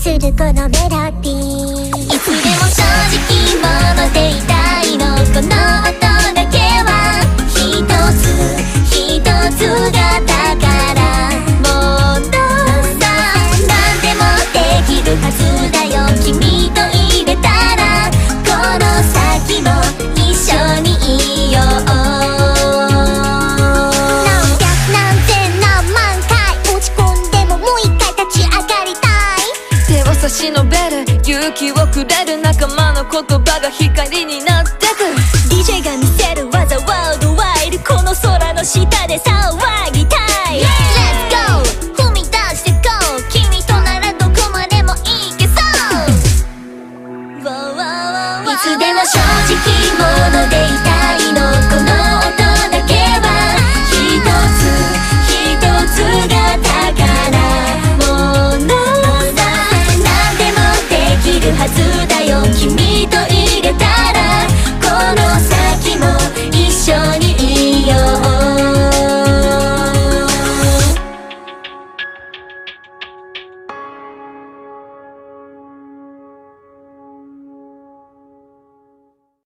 するこのメロディー。いつでも正直者でいたいの。この音だけは一つ一つが宝。物さ何でもできるはず。忍べる勇気をくれる仲間の言葉が光になってく。DJ が見せる技ワールドワイルこの空の下で騒ぎたい、yeah! Let's み出してこう君とならどこまでもいけそう。いつでも正直者でいた